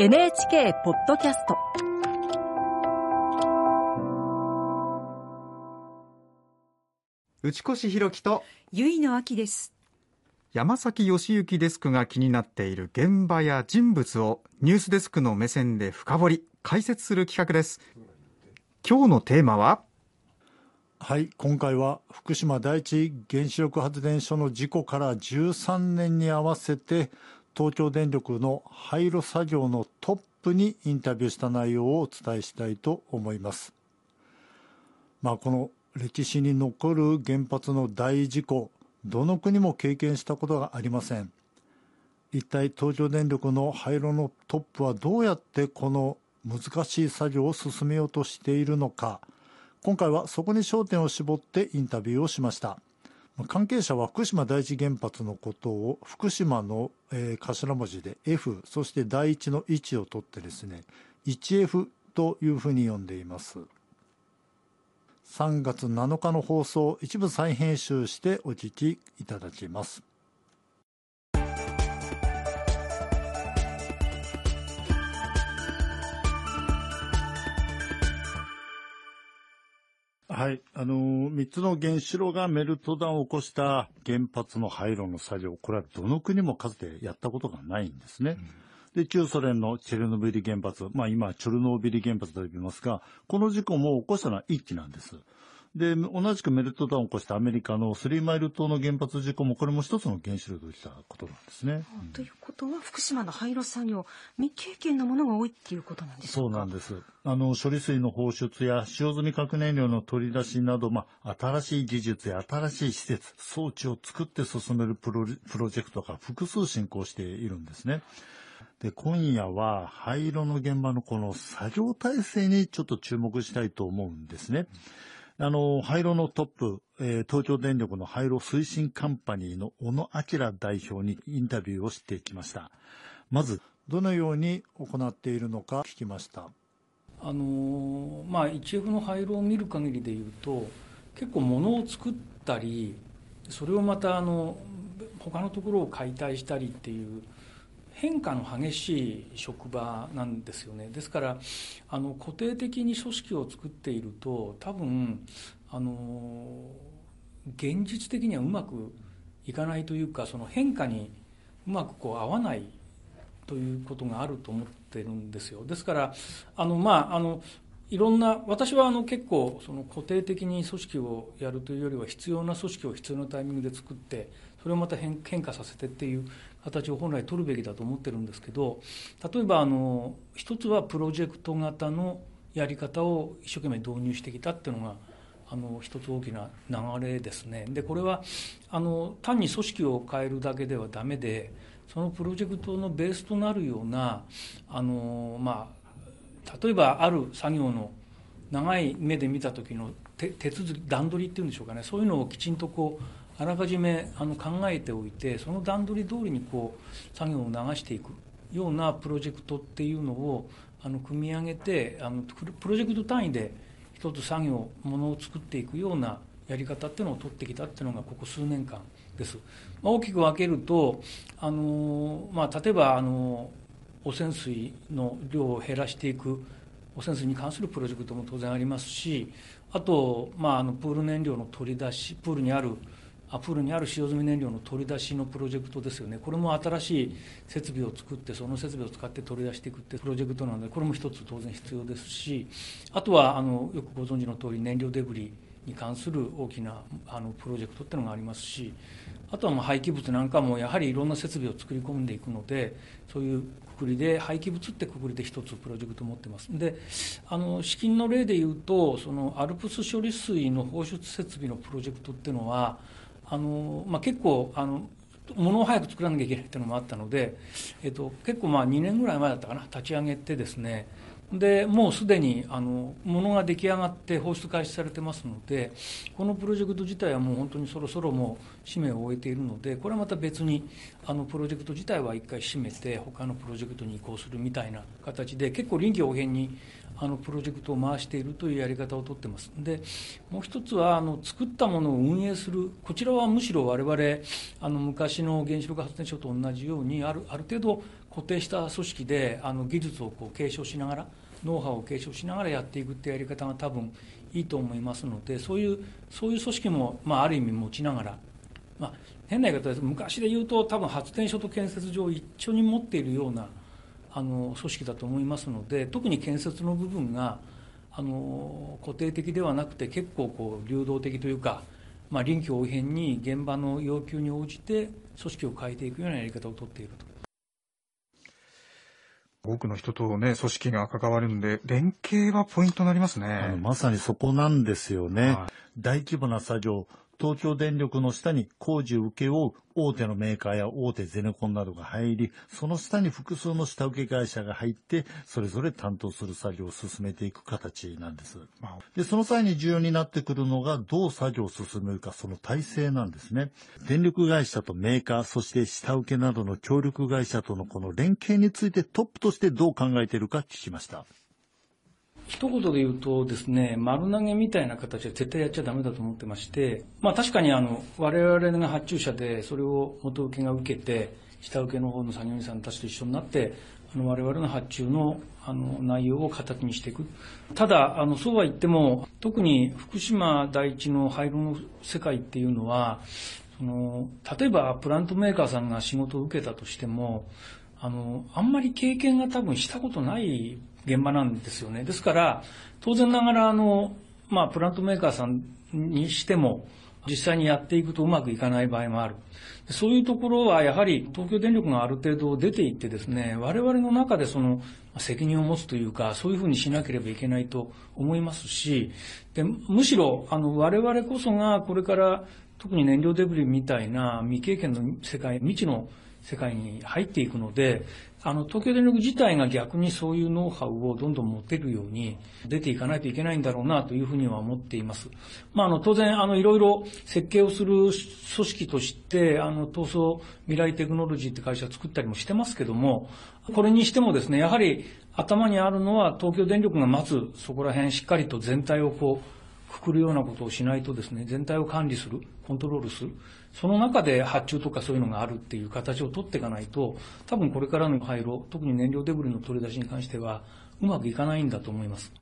NHK ポッドキャスト。内越弘樹とゆいのあきです。山崎義行デスクが気になっている現場や人物をニュースデスクの目線で深掘り解説する企画です。今日のテーマは？はい今回は福島第一原子力発電所の事故から13年に合わせて東京電力の廃炉作業のトップにインタビューした内容をお伝えしたいと思います。まあこの歴史に残る原発の大事故どの国も経験したことがありません。一体東京電力の廃炉のトップはどうやってこの難しい作業を進めようとしているのか。今回はそこに焦点を絞ってインタビューをしました。関係者は福島第一原発のことを福島の、えー、頭文字で F そして第一の位置を取ってですね 1F というふうに呼んでいます。3月7日の放送一部再編集してお聞きいただきます。はい、あのー、3つの原子炉がメルトダウンを起こした原発の廃炉の作業、これはどの国もかつてやったことがないんですね。うん、で、旧ソ連のチェルノブイリ原発、まあ今、チョルノービリ原発と呼びますが、この事故も起こしたのは1機なんです。で、同じくメルトダウンを起こしたアメリカのスリーマイル島の原発事故も、これも一つの原子炉としたことなんですね。うん、ということは、福島の廃炉作業、未経験のものが多いっていうことなんですか？そうなんです。あの、処理水の放出や使用済み核燃料の取り出しなど、まあ、新しい技術や新しい施設、装置を作って進めるプロプロジェクトが複数進行しているんですね。で、今夜は廃炉の現場のこの作業体制にちょっと注目したいと思うんですね。うんあの、廃炉のトップ、えー、東京電力の廃炉推進カンパニーの小野明代表にインタビューをしてきました。まず、どのように行っているのか聞きました。あのまあ、1F の廃炉を見る限りでいうと、結構物を作ったり、それをまたあの他のところを解体したりっていう変化の激しい職場なんですよね。ですからあの固定的に組織を作っていると多分あの現実的にはうまくいかないというかその変化にうまくこう合わないということがあると思ってるんですよ。ですからあのまああのいろんな私はあの結構その固定的に組織をやるというよりは必要な組織を必要なタイミングで作ってそれをまた変化させてっていう形を本来取るべきだと思ってるんですけど例えばあの一つはプロジェクト型のやり方を一生懸命導入してきたっていうのがあの一つ大きな流れですね。でこれはあの単に組織を変えるだけではダメでそのプロジェクトのベースとなるようなあの、まあ、例えばある作業の長い目で見た時の手続き段取りっていうんでしょうかね。そういうのをきちんとこうあらかじめあの考えておいてその段取り通りにこう作業を流していくようなプロジェクトっていうのをあの組み上げてあのプロジェクト単位で一つ作業ものを作っていくようなやり方っていうのを取ってきたっていうのがここ数年間です。まあ、大きく分けるとあの、まあ、例えばあの汚染水の量を減らしていく汚染水に関するプロジェクトも当然ありますしあと、まあ、あのプール燃料の取り出しプールにあるアプールにある使用済み燃料の取り出しのプロジェクトですよね、これも新しい設備を作って、その設備を使って取り出していくってプロジェクトなので、これも一つ当然必要ですし、あとはあのよくご存知の通り、燃料デブリに関する大きなあのプロジェクトっていうのがありますし、あとはまあ廃棄物なんかもやはりいろんな設備を作り込んでいくので、そういうくくりで、廃棄物ってくくりで一つプロジェクトを持ってます。で、あの資金の例でいうと、そのアルプス処理水の放出設備のプロジェクトっていうのは、あの、まあ、結構あの物を早く作らなきゃいけないっていうのもあったので、えっと、結構まあ2年ぐらい前だったかな立ち上げてですねでもうすでにあの物が出来上がって放出開始されてますのでこのプロジェクト自体はもう本当にそろそろもう使命を終えているのでこれはまた別にあのプロジェクト自体は一回閉めて他のプロジェクトに移行するみたいな形で結構臨機応変にあのプロジェクトを回しているというやり方をとってます。でもう一つはあの作ったものを運営するこちらはむしろ我々あの昔の原子力発電所と同じようにあるある程度固定した組織であの技術をこう継承しながらノウハウを継承しながらやっていくってやり方が多分いいと思いますのでそういうそういう組織も、まあ、ある意味持ちながら、まあ、変な言い方です昔で言うと多分発電所と建設場一緒に持っているようなあの組織だと思いますので特に建設の部分があの固定的ではなくて結構こう流動的というか、まあ、臨機応変に現場の要求に応じて組織を変えていくようなやり方をとっていると。多くの人とね、組織が関わるんで、連携はポイントになりますね。まさにそこなんですよね。はい大規模な作業、東京電力の下に工事を請け負う大手のメーカーや大手ゼネコンなどが入り、その下に複数の下請け会社が入って、それぞれ担当する作業を進めていく形なんです。まあで、その際に重要になってくるのが、どう作業を進めるか、その体制なんですね。電力会社とメーカー、そして下請けなどの協力会社とのこの連携についてトップとしてどう考えているか聞きました。一言で言うとですね、丸投げみたいな形は絶対やっちゃダメだと思ってまして、まあ確かにあの、我々が発注者で、それを元請けが受けて、下請けの方の作業員さんたちと一緒になって、あの我々の発注のあの内容を形にしていく。ただ、あの、そうは言っても、特に福島第一の廃炉の世界っていうのは、その、例えばプラントメーカーさんが仕事を受けたとしても、あの、あんまり経験が多分したことない現場なんですよね。ですから、当然ながら、あの、まあ、プラントメーカーさんにしても、実際にやっていくとうまくいかない場合もある。そういうところは、やはり東京電力がある程度出ていってですね、我々の中でその責任を持つというか、そういうふうにしなければいけないと思いますし、でむしろ、あの、我々こそがこれから特に燃料デブリみたいな未経験の世界、未知の世界に入っていくので、あの、東京電力自体が逆にそういうノウハウをどんどん持てるように出ていかないといけないんだろうなというふうには思っています。まあ、あの、当然、あの、いろいろ設計をする組織として、あの、東総未来テクノロジーって会社を作ったりもしてますけども、これにしてもですね、やはり頭にあるのは東京電力がまずそこら辺しっかりと全体をこう、くくるようなことをしないとですね、全体を管理する、コントロールする、その中で発注とかそういうのがあるっていう形を取っていかないと、多分これからの廃炉、特に燃料デブリの取り出しに関しては、うまくいかないんだと思います。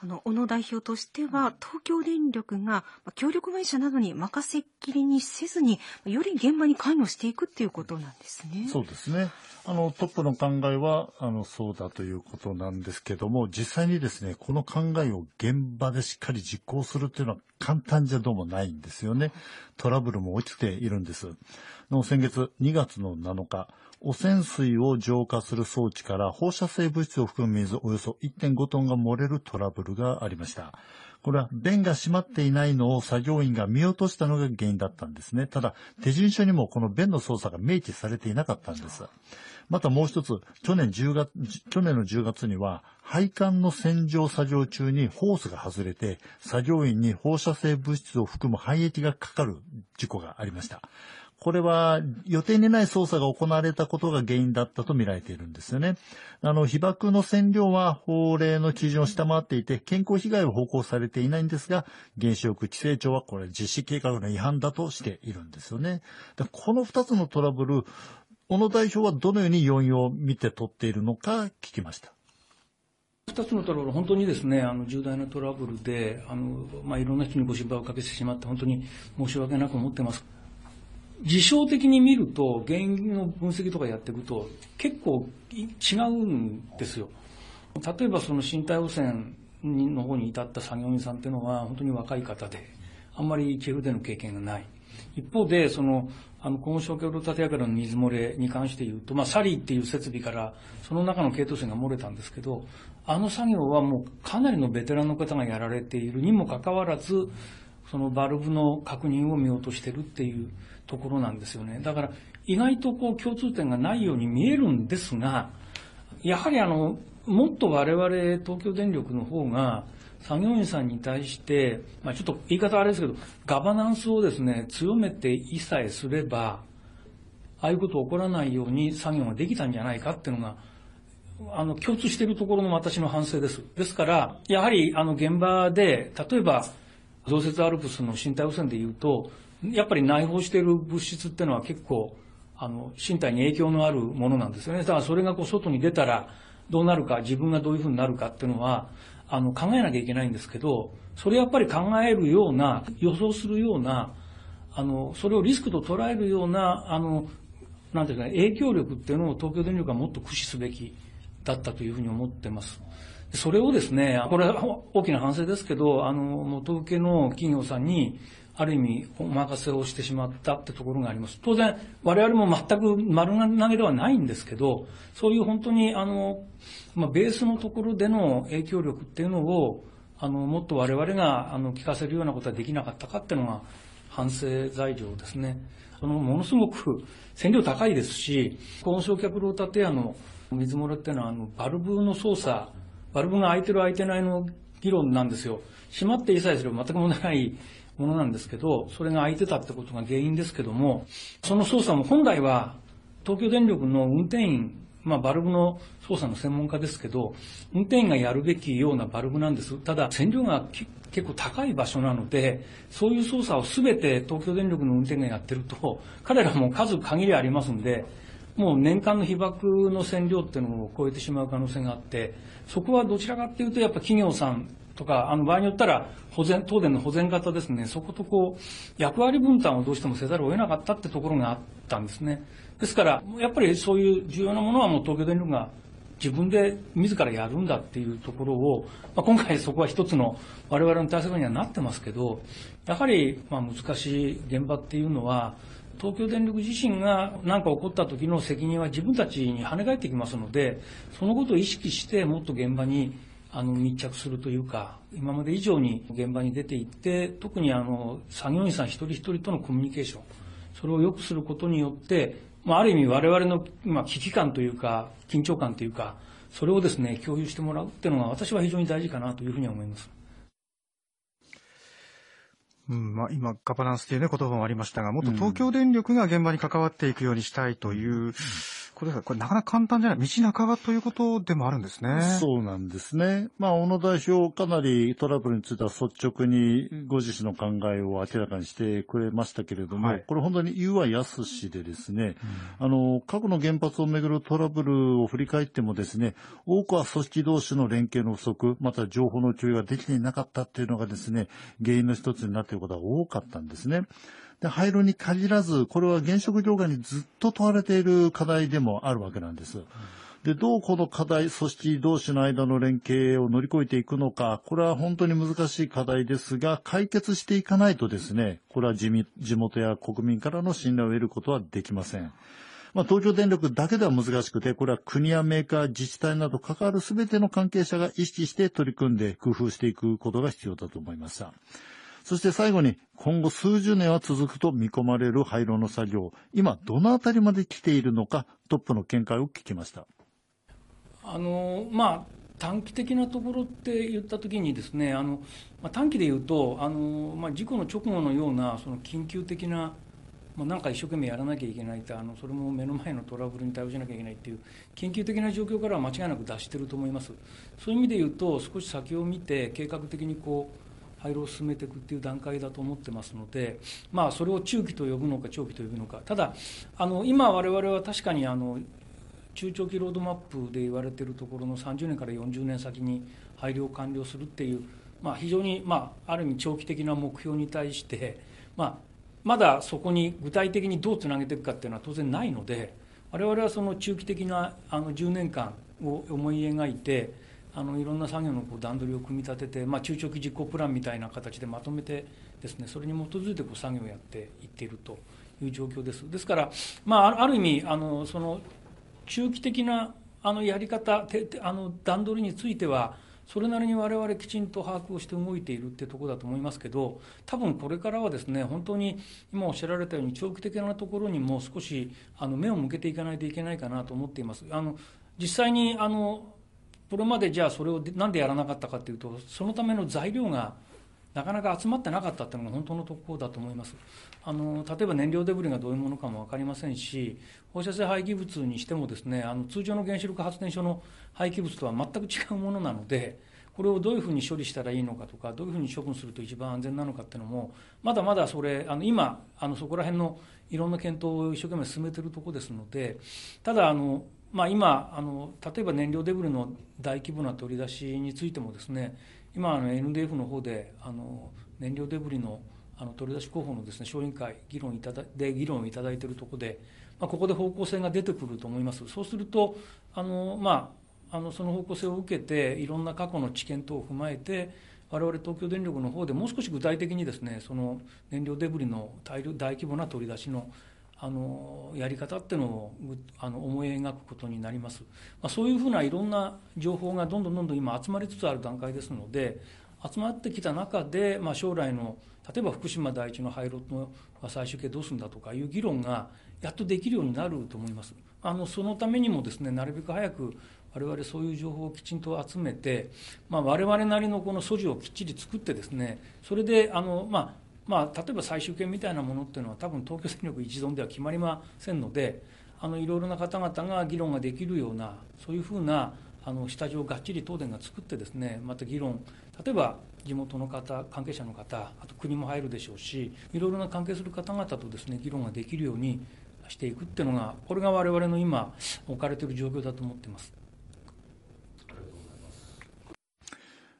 あの、小野代表としては、東京電力がまあ協力会社などに任せっきりにせずに、より現場に関与していくっていうことなんですね。そうですね。あの、トップの考えは、あの、そうだということなんですけども、実際にですね、この考えを現場でしっかり実行するっていうのは簡単じゃどうもないんですよね。トラブルも起きているんです。の先月2月の7日、汚染水を浄化する装置から放射性物質を含む水およそ1.5トンが漏れるトラブルがありました。これは弁が閉まっていないのを作業員が見落としたのが原因だったんですね。ただ、手順書にもこの弁の操作が明記されていなかったんです。またもう一つ、去年10月、去年の10月には、配管の洗浄作業中にホースが外れて、作業員に放射性物質を含む廃液がかかる事故がありました。これは予定にない操作が行われたことが原因だったと見られているんですよね。あの、被爆の線量は法令の基準を下回っていて、健康被害は報告されていないんですが、原子力規制庁はこれ実施計画の違反だとしているんですよね。この二つのトラブル、小野代表はどのように要因を見て取っているのか聞きました。二つのトラブル、本当にですね、あの、重大なトラブルで、あの、まあ、いろんな人にご心配をかけてしまって、本当に申し訳なく思ってます。事象的に見ると、原因の分析とかやっていくと、結構違うんですよ。例えばその身体汚染の方に至った作業員さんっていうのは、本当に若い方で、あんまり HF での経験がない。一方で、その、あの、高温小強建屋からの水漏れに関して言うと、まあ、サリーっていう設備から、その中の系統線が漏れたんですけど、あの作業はもうかなりのベテランの方がやられているにもかかわらず、そのバルブの確認を見落としてるっていうところなんですよね。だから、意外とこう共通点がないように見えるんですが、やはりあの、もっと我々東京電力の方が、作業員さんに対して、まあちょっと言い方あれですけど、ガバナンスをですね、強めていさえすれば、ああいうこと起こらないように作業ができたんじゃないかっていうのが、あの、共通しているところの私の反省です。ですから、やはり、あの、現場で、例えば、増設アルプスの身体汚染で言うと、やっぱり内包している物質っていうのは結構、あの、身体に影響のあるものなんですよね。だからそれがこう外に出たらどうなるか、自分がどういうふうになるかっていうのは、あの、考えなきゃいけないんですけど、それやっぱり考えるような、予想するような、あの、それをリスクと捉えるような、あの、なんていうか、影響力っていうのを東京電力はもっと駆使すべきだったというふうに思ってます。それをですね、これは大きな反省ですけど、あの、元請けの企業さんに、ある意味、お任せをしてしまったってところがあります。当然、我々も全く丸投げではないんですけど、そういう本当に、あの、まあ、ベースのところでの影響力っていうのを、あの、もっと我々が、あの、聞かせるようなことはできなかったかっていうのが反省材料ですね。その、ものすごく線量高いですし、高温焼却炉建屋の水漏れっていうのは、あの、バルブの操作、バルブが開いてる開いてないの議論なんですよ。閉まっていさえすれば全く問題ないものなんですけど、それが開いてたってことが原因ですけども、その操作も本来は東京電力の運転員、まあバルブの操作の専門家ですけど、運転員がやるべきようなバルブなんです。ただ、線量が結構高い場所なので、そういう操作を全て東京電力の運転がやってると、彼らも数限りありますんで、もう年間の被爆の線量っていうのを超えてしまう可能性があって、そこはどちらかっていうと、やっぱ企業さんとか、あの場合によったら、保全、東電の保全型ですね、そことこう、役割分担をどうしてもせざるを得なかったってところがあったんですね。ですから、やっぱりそういう重要なものはもう東京電力が自分で自らやるんだっていうところを、まあ、今回そこは一つの我々の対策にはなってますけど、やはりまあ難しい現場っていうのは、東京電力自身が何か起こった時の責任は自分たちに跳ね返ってきますので、そのことを意識してもっと現場にあの密着するというか、今まで以上に現場に出ていって、特にあの作業員さん一人一人とのコミュニケーション、それを良くすることによって、まあ、ある意味我々の、まあ、危機感というか、緊張感というか、それをですね、共有してもらうっていうのが私は非常に大事かなというふうに思います。うんまあ、今、ガバナンスという、ね、言葉もありましたが、もっと東京電力が現場に関わっていくようにしたいという、うんこれこれなかなか簡単じゃない、道半ばということでもあるんですね。そうなんですね。まあ、小野代表、かなりトラブルについては率直にご自身の考えを明らかにしてくれましたけれども、はい、これ本当に言うはやすしでですね、うん、あの、過去の原発をめぐるトラブルを振り返ってもですね、多くは組織同士の連携の不足、また情報の共有ができていなかったっていうのがですね、原因の一つになっていることが多かったんですね。で、廃炉に限らず、これは原子力業界にずっと問われている課題でもあるわけなんです。で、どうこの課題、組織同士の間の連携を乗り越えていくのか、これは本当に難しい課題ですが、解決していかないとですね、これは地元や国民からの信頼を得ることはできません。まあ、東京電力だけでは難しくて、これは国やメーカー、自治体など関わる全ての関係者が意識して取り組んで工夫していくことが必要だと思いました。そして最後に、今後数十年は続くと見込まれる廃炉の作業、今どのあたりまで来ているのか、トップの見解を聞きました。あの、まあ、短期的なところって言ったときにですね、あの、まあ、短期で言うと、あの、まあ、事故の直後のような、その緊急的なまあ、なんか一生懸命やらなきゃいけないってあのそれも目の前のトラブルに対応しなきゃいけないっていう緊急的な状況からは間違いなく脱してると思いますそういう意味で言うと少し先を見て計画的にこう廃炉を進めていくっていう段階だと思ってますので、まあ、それを中期と呼ぶのか長期と呼ぶのか、ただ、あの今、われわれは確かにあの中長期ロードマップで言われているところの30年から40年先に廃炉を完了するっていう、まあ、非常に、まあ、ある意味長期的な目標に対して、まあ、まだそこに具体的にどうつなげていくかっていうのは当然ないので、我々はその中期的なあの10年間を思い描いて、あのいろんな作業のこう段取りを組み立てて、まあ、中長期実行プランみたいな形でまとめてですねそれに基づいてこう作業をやっていっているという状況です。ですから、まあ、ある意味あのその中期的なあのやり方あの段取りについてはそれなりに我々きちんと把握をして動いているっていうところだと思いますけど多分これからはですね本当に今おっしゃられたように長期的なところにも少しあの目を向けていかないといけないかなと思っています。あの実際にあのこれまでじゃあそれをなんでやらなかったかというとそのための材料がなかなか集まってなかったっていうのが本当のところだと思います。あの例えば燃料デブリがどういうものかも分かりませんし放射性廃棄物にしてもですねあの通常の原子力発電所の廃棄物とは全く違うものなのでこれをどういうふうに処理したらいいのかとかどういうふうに処分すると一番安全なのかっていうのもまだまだそれあの今あのそこら辺のいろんな検討を一生懸命進めているところですのでただあのまあ、今あの、例えば燃料デブリの大規模な取り出しについてもですね、今あの NDF の方であの燃料デブリのあの取り出し候補のですね小委員会議論いただで議論をいただいているところで、まあ、ここで方向性が出てくると思います。そうするとあの、まあ、あのその方向性を受けていろんな過去の知見等を踏まえて我々東京電力の方でもう少し具体的にですねその燃料デブリの大大規模な取り出しのあのやり方っていうのをあの思い描くことになります、まあ、そういうふうないろんな情報がどんどんどんどん今集まりつつある段階ですので集まってきた中で、まあ、将来の例えば福島第一の廃炉の最終形どうするんだとかいう議論がやっとできるようになると思います。あのそのためにもですねなるべく早く我々そういう情報をきちんと集めて、まあ、我々なりのこの素地をきっちり作ってですねそれであの、まあまあ、例えば最終形みたいなものっていうのは多分東京電力一存では決まりませんのであのいろいろな方々が議論ができるようなそういうふうなあの下地をがっちり東電が作ってですねまた議論例えば地元の方関係者の方あと国も入るでしょうしいろいろな関係する方々とですね議論ができるようにしていくっていうのがこれが我々の今置かれている状況だと思っています。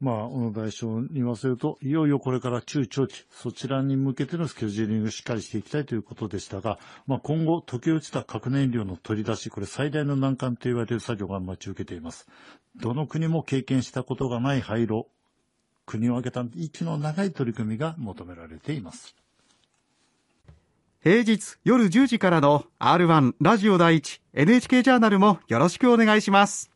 まあ、小野大将に言わせると、いよいよこれから中長期、そちらに向けてのスケジューリングをしっかりしていきたいということでしたが、まあ、今後、溶け落ちた核燃料の取り出し、これ最大の難関と言われる作業が待ち受けています。どの国も経験したことがない廃炉、国を挙げた息の長い取り組みが求められています。平日夜10時からの R1 ラジオ第一 NHK ジャーナルもよろしくお願いします。